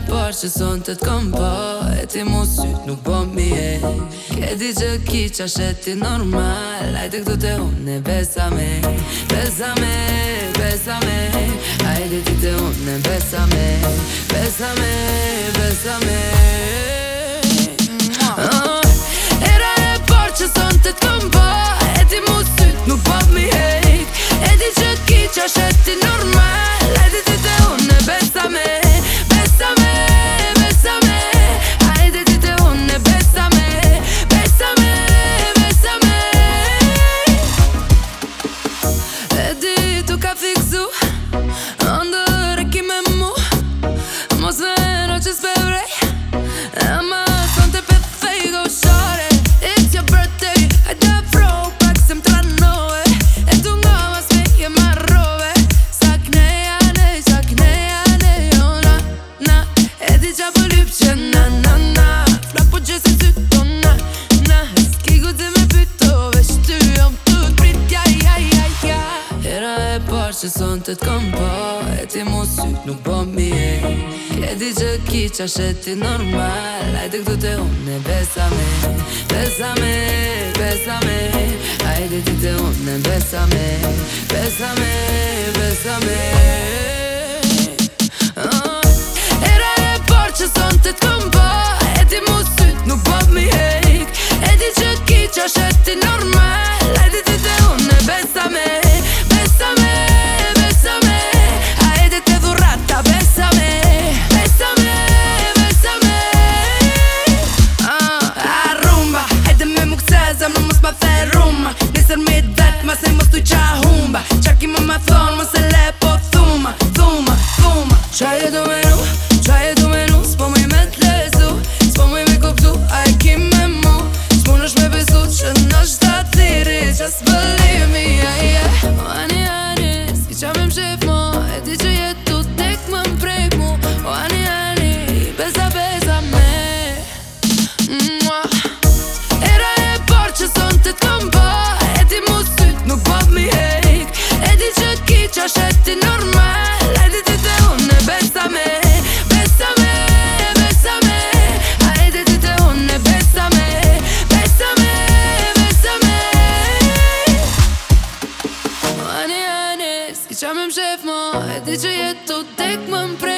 parë që son të të kom pa po, E ti mu sytë nuk bom po mi e Ke ki që ashe ti normal Ajde këtu të unë e besa me Besa me, besa me Ajde ti të unë e besa me Besa me, besa me ah, Era e parë që son të të kom pa po, E ti mu sytë nuk bom mi parë që sënë të të këmë pa E ti mu sy nuk po mi e E di që ki që ashe ti normal Ajde këtu të unë e besa me Besa me, besa me Ajde ti të unë e besa me Besa me, besa me uh. Era e parë që sënë të të këmë pa E ti mu sy nuk po mi e E di që ki që ashe ti normal qa më shef ma E që jetë të tek më mpre